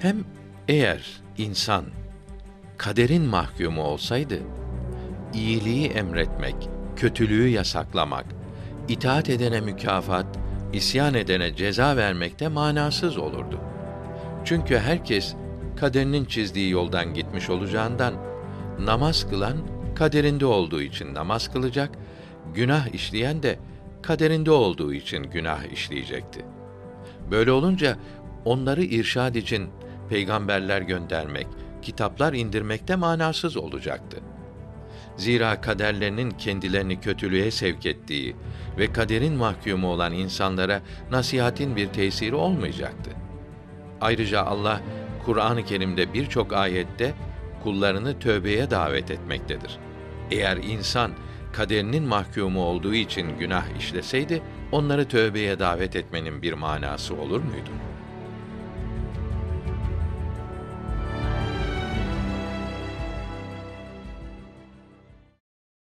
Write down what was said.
Hem eğer insan kaderin mahkumu olsaydı iyiliği emretmek, kötülüğü yasaklamak, itaat edene mükafat, isyan edene ceza vermek de manasız olurdu. Çünkü herkes kaderinin çizdiği yoldan gitmiş olacağından namaz kılan kaderinde olduğu için namaz kılacak, günah işleyen de kaderinde olduğu için günah işleyecekti. Böyle olunca onları irşad için peygamberler göndermek, kitaplar indirmek de manasız olacaktı. Zira kaderlerinin kendilerini kötülüğe sevk ettiği ve kaderin mahkumu olan insanlara nasihatin bir tesiri olmayacaktı. Ayrıca Allah Kur'an-ı Kerim'de birçok ayette kullarını tövbeye davet etmektedir. Eğer insan kaderinin mahkumu olduğu için günah işleseydi, onları tövbeye davet etmenin bir manası olur muydu?'